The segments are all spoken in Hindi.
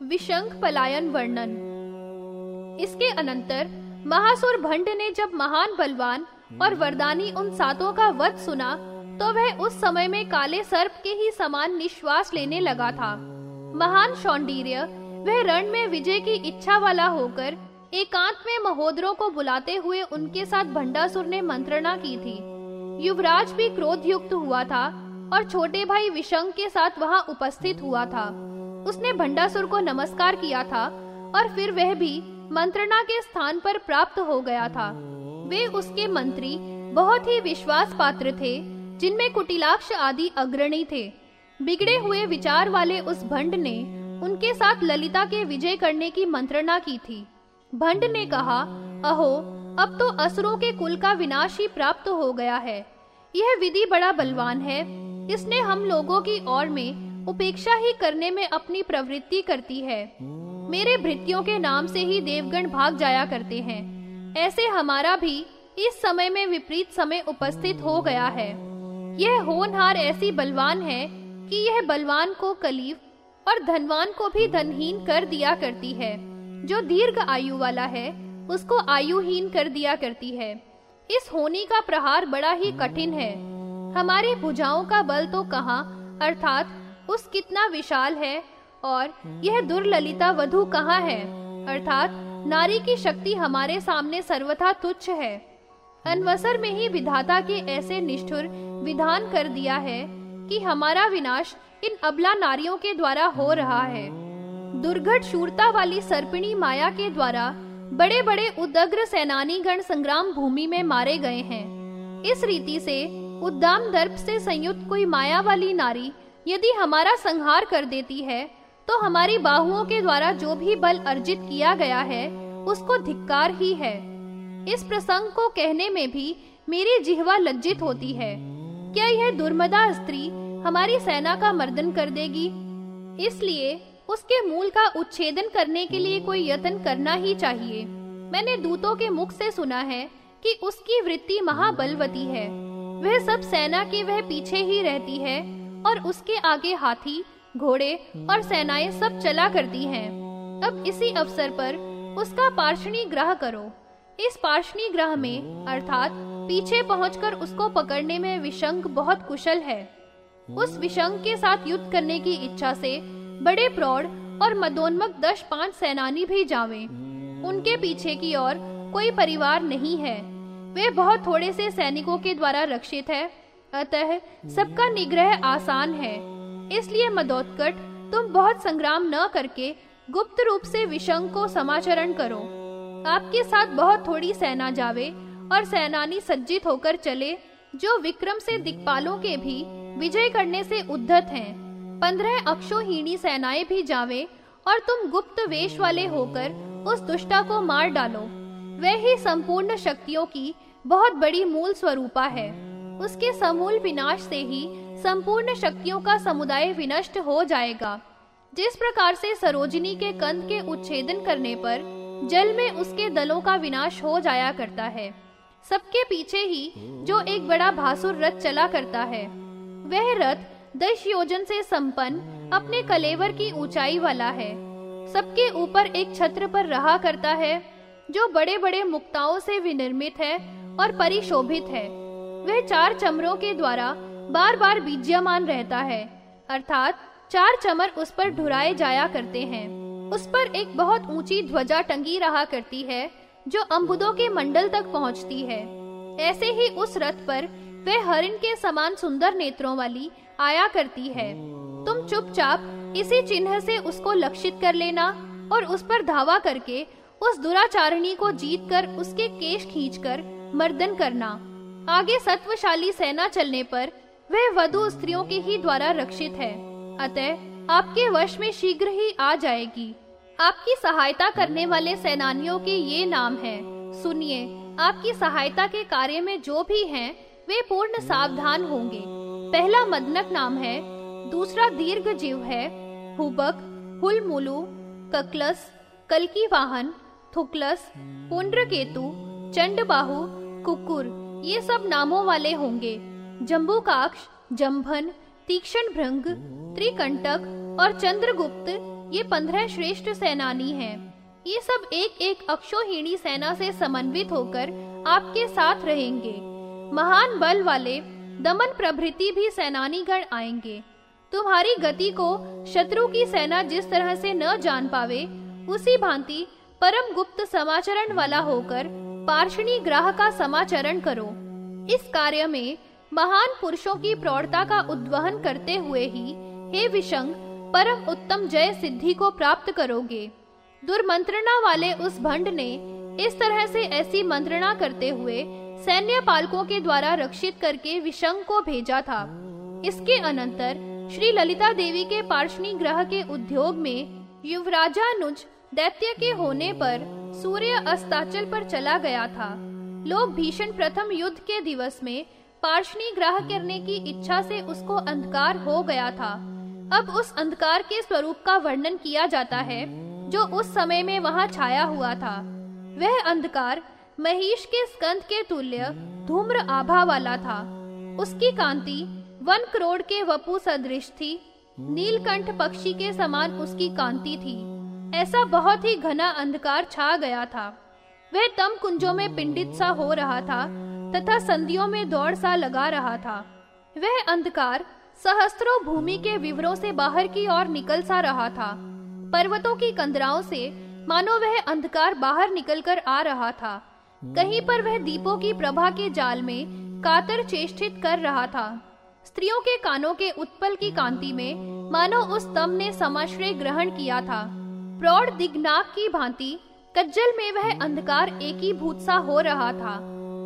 विशंख पलायन वर्णन। इसके अनंतर महासुर भंड ने जब महान बलवान और वरदानी उन सातों का वध सुना तो वह उस समय में काले सर्प के ही समान निश्वास लेने लगा था। महान शौंडीर्य, वह रण में विजय की इच्छा वाला होकर एकांत में महोदरों को बुलाते हुए उनके साथ भंडासुर ने मंत्रणा की थी। युवराज भी क्रोध युक्त हुआ था और छोटे भाई विशंक के साथ वहाँ उपस्थित हुआ था। उसने भंडासुर को नमस्कार किया था और फिर वह भी मंत्रणा के स्थान पर प्राप्त हो गया था। वे उसके मंत्री बहुत ही विश्वास पात्र थे, जिनमें कुटिलाक्ष आदि अग्रणी थे। बिगड़े हुए विचार वाले उस भंड ने उनके साथ ललिता के विजय करने की मंत्रणा की थी। भंड ने कहा, अहो, अब तो असुरों के कुल का विनाश ही प्राप्त हो गया है। यह विधि बड़ा बलवान है। इसने हम लोगों की ओर में उपेक्षा ही करने में अपनी प्रवृत्ति करती है। मेरे भृत्यों के नाम से ही देवगण भाग जाया करते हैं। ऐसे हमारा भी इस समय में विपरीत समय उपस्थित हो गया है। यह होनहार ऐसी बलवान है कि यह बलवान को कलीफ और धनवान को भी धनहीन कर दिया करती है। जो दीर्घ आयु वाला है, उसको आयुहीन कर दिया करती है। इस होनी का प्रहार बड़ा ही कठिन है। हमारी भुजाओं का बल तो कहाँ, अर्थात उस कितना विशाल है? और यह दुर्ललिता वधु कहाँ है? अर्थात, नारी की शक्ति हमारे सामने सर्वथा तुच्छ है। अनवसर में ही विधाता के ऐसे निष्ठुर विधान कर दिया है कि हमारा विनाश इन अबला नारियों के द्वारा हो रहा है। दुर्घट शूरता वाली सर्पिणी माया के द्वारा बड़े बड़े उदग्र सेनानी गण संग्राम भूमि में मारे गए हैं। इस रीति से उद्दाम दर्प से संयुक्त कोई माया वाली नारी यदि हमारा संहार कर देती है तो हमारी बाहुओं के द्वारा जो भी बल अर्जित किया गया है, उसको धिक्कार ही है। इस प्रसंग को कहने में भी मेरी जिहवा लज्जित होती है। क्या यह दुर्मदा स्त्री हमारी सेना का मर्दन कर देगी? इसलिए उसके मूल का उच्छेदन करने के लिए कोई यत्न करना ही चाहिए। मैंने दूतों के मुख से सुना है कि उसकी वृत्ति महाबलवती है। वह सब सेना के वह पीछे ही रहती है और उसके आगे हाथी, घोड़े और सेनाएँ सब चला करती हैं। अब इसी अवसर पर उसका पार्षणी ग्रह करो। इस पार्षणी ग्रह में, अर्थात पीछे पहुंचकर उसको पकड़ने में विशंक बहुत कुशल है। उस विशंक के साथ युद्ध करने की इच्छा से बड़े प्रौढ़ और मदोन्मक दस पाँच सेनानी भी जावे। उनके पीछे की ओर कोई परिवार नहीं है। वे बहुत थोड़े से सैनिकों के द्वारा रक्षित है। अतः सबका निग्रह आसान है। इसलिए मदोत्कट, तुम बहुत संग्राम न करके गुप्त रूप से विशंग को समाचरण करो। आपके साथ बहुत थोड़ी सेना जावे और सेनानी सज्जित होकर चले, जो विक्रम से दिक्पालों के भी विजय करने से उद्धत हैं। पंद्रह अक्षोहीणी सेनाएँ भी जावे और तुम गुप्त वेश वाले होकर उस दुष्टा को मार डालो। वह ही संपूर्ण शक्तियों की बहुत बड़ी मूल स्वरूपा है। उसके समूल विनाश से ही संपूर्ण शक्तियों का समुदाय विनष्ट हो जाएगा। जिस प्रकार से सरोजिनी के कंध के उच्छेदन करने पर जल में उसके दलों का विनाश हो जाया करता है, सबके पीछे ही जो एक बड़ा भासुर रथ चला करता है, वह रथ दस योजन से संपन्न अपने कलेवर की ऊंचाई वाला है। सबके ऊपर एक छत्र पर रहा करता है, जो बड़े बड़े मुक्ताओं से विनिर्मित है और परिशोभित है। वह चार चमरों के द्वारा बार बार बीज्यमान रहता है। अर्थात, चार चमर उस पर ढुराए जाया करते हैं। उस पर एक बहुत ऊँची ध्वजा टंगी रहा करती है, जो अम्बुदों के मंडल तक पहुँचती है। ऐसे ही उस रथ पर वह हरिण के समान सुंदर नेत्रों वाली आया करती है। तुम चुपचाप इसी चिन्ह से उसको लक्षित कर लेना और उस पर धावा करके उस दुराचारिणी को जीत कर उसके केश खींचकर मर्दन करना। आगे सत्वशाली सेना चलने पर वह वधु स्त्रियों के ही द्वारा रक्षित है। अतः आपके वश में शीघ्र ही आ जाएगी। आपकी सहायता करने वाले सेनानियों के ये नाम हैं। सुनिए आपकी सहायता के कार्य में जो भी हैं, वे पूर्ण सावधान होंगे। पहला मदनक नाम है दूसरा दीर्घ जीव है हुबक हुलमुलु ककलस कलकी वाहन थुकलस पुंड्रकेतु चंडबाहु कुकुर। ये सब नामों वाले होंगे। जम्बुकाक्ष जम्भन तीक्ष्ण भृंग, त्रिकंटक और चंद्रगुप्त, ये पंद्रह श्रेष्ठ सेनानी हैं। ये सब एक एक अक्षोहिणी सेना से समन्वित होकर आपके साथ रहेंगे। महान बल वाले, दमन प्रभृति भी सेनानी गण आएँगे। तुम्हारी गति को शत्रु की सेना जिस तरह से न जान पावे, उसी भांति परम गुप्त समाचरण वाला होकर पार्षणी ग्रह का समाचरण करो। इस कार्य में महान पुरुषों की प्रौढ़ता का उद्वहन करते हुए ही हे विशंग परम उत्तम जय सिद्धि को प्राप्त करोगे। दुर्मंत्रणा वाले उस भंड ने इस तरह से ऐसी मंत्रणा करते हुए सैन्य पालकों के द्वारा रक्षित करके विशंग को भेजा था। इसके अनंतर श्री ललिता देवी के पार्षणी ग्रह के उद्योग में युवराजानुज दैत्य के होने पर सूर्य अस्ताचल पर चला गया था। लोग भीषण प्रथम युद्ध के दिवस में पार्षणी ग्रह करने की इच्छा से उसको अंधकार हो गया था। अब उस अंधकार के स्वरूप का वर्णन किया जाता है, जो उस समय में वहाँ छाया हुआ था। वह अंधकार महिष के स्कंद के तुल्य धूम्र आभा वाला था। उसकी कांति वन करोड़ के वपु सदृश थी। नीलकंठ पक्षी के समान उसकी कांति थी। ऐसा बहुत ही घना अंधकार छा गया था। वह तम कुंजों में पिंडित सा हो रहा था, तथा संधियों में दौड़ सा लगा रहा था। वह अंधकार सहस्त्रों भूमि के विवरों से बाहर की ओर निकल सा रहा था। पर्वतों की कंदराओं से, मानो वह अंधकार बाहर निकलकर आ रहा था। कहीं पर वह दीपों की प्रभा के जाल में कातर चेष्टित कर रहा था। स्त्रियों के कानों के उत्पल की कांति में, मानो उस तम ने समाश्रय ग्रहण किया था। प्रौढ़ दिग्नाक की भांति कज्जल में वह अंधकार एक एकीभूत सा हो रहा था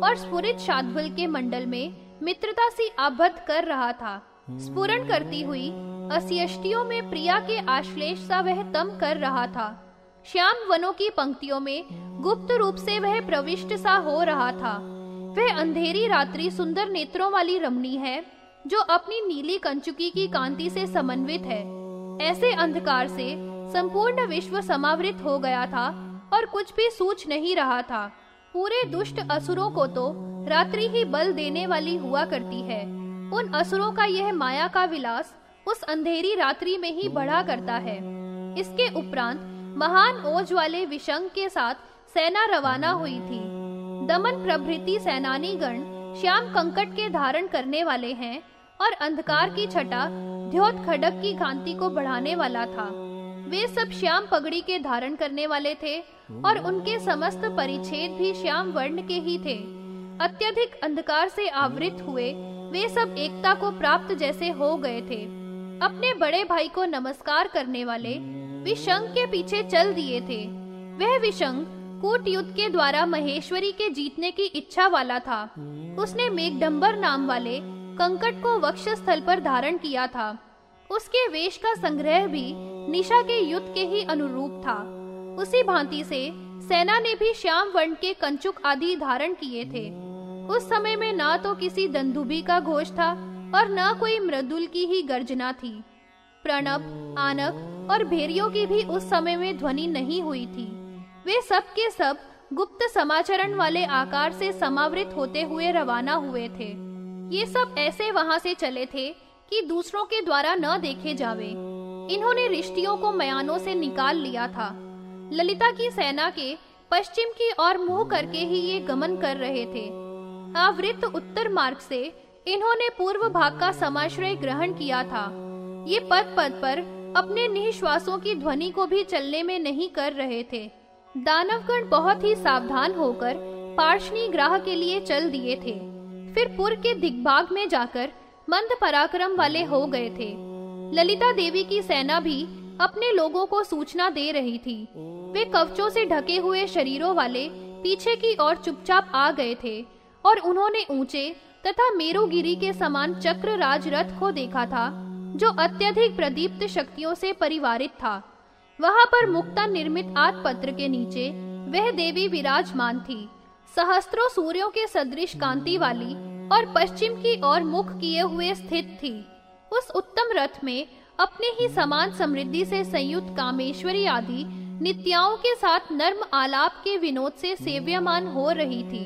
और स्फुरित शाद्वल के मंडल में मित्रता सी आबद्ध कर रहा था। स्फुरन करती हुई अस्यष्टियों में प्रिया के आश्लेष सा वह तम कर रहा था। श्याम वनों की पंक्तियों में गुप्त रूप से वह प्रविष्ट सा हो रहा था। वह अंधेरी रात्रि सुंदर नेत्रों वाली रमणी है, जो अपनी नीली कंचुकी की कांति से समन्वित है। ऐसे अंधकार से संपूर्ण विश्व समावृत हो गया था और कुछ भी सूच नहीं रहा था। पूरे दुष्ट असुरों को तो रात्रि ही बल देने वाली हुआ करती है। उन असुरों का यह माया का विलास उस अंधेरी रात्रि में ही बढ़ा करता है। इसके उपरांत महान ओज वाले विशंग के साथ सेना रवाना हुई थी। दमन प्रभृति सेनानी गण श्याम कंकट के धारण करने वाले हैं और अंधकार की छटा ध्योत खडक की कांति को बढ़ाने वाला था। वे सब श्याम पगड़ी के धारण करने वाले थे और उनके समस्त परिच्छेद भी श्याम वर्ण के ही थे। अत्यधिक अंधकार से आवृत हुए वे सब एकता को प्राप्त जैसे हो गए थे। अपने बड़े भाई को नमस्कार करने वाले विशंग के पीछे चल दिए थे। वह विशंग कूट युद्ध के द्वारा महेश्वरी के जीतने की इच्छा वाला था। उसने मेघडम्बर नाम वाले कंकट को वक्ष स्थल पर धारण किया था। उसके वेश का संग्रह भी निशा के युद्ध के ही अनुरूप था। उसी भांति से सेना ने भी श्याम वर्ण के कंचुक आदि धारण किए थे। उस समय में ना तो किसी दंधुबी का घोष था और न कोई मृदुल की ही गर्जना थी। प्रणब, आनक और भेरियों की भी उस समय में ध्वनि नहीं हुई थी। वे सब के सब गुप्त समाचरण वाले आकार से समावृत होते हुए रवाना हुए थे। ये सब ऐसे वहाँ से चले थे कि दूसरों के द्वारा न देखे जावे। इन्होंने रिश्तियों को मयानों से निकाल लिया था। ललिता की सेना के पश्चिम की ओर मुँह करके ही ये गमन कर रहे थे। आवृत उत्तर मार्ग से इन्होंने पूर्व भाग का समाश्रय ग्रहण किया था। ये पद पद पर अपने निश्वासों की ध्वनि को भी चलने में नहीं कर रहे थे। दानवगण बहुत ही सावधान होकर पार्शनी ग्राह के लिए चल दिए थे। फिर पुर के दिग्भाग में जाकर मंद पराक्रम वाले हो गए थे। ललिता देवी की सेना भी अपने लोगों को सूचना दे रही थी। वे कवचों से ढके हुए शरीरों वाले पीछे की ओर चुपचाप आ गए थे और उन्होंने ऊँचे तथा मेरुगिरी के समान चक्र राज रथ को देखा था, जो अत्यधिक प्रदीप्त शक्तियों से परिवारित था। वहाँ पर मुक्ता निर्मित आत पत्र के नीचे वह देवी विराजमान थी। सहस्त्रों सूर्यों के सदृश कांति वाली और पश्चिम की ओर मुख किए हुए स्थित थी। उस उत्तम रथ में अपने ही समान समृद्धि से संयुक्त कामेश्वरी आदि नित्याओं के साथ नर्म आलाप के विनोद से सेव्यमान हो रही थी।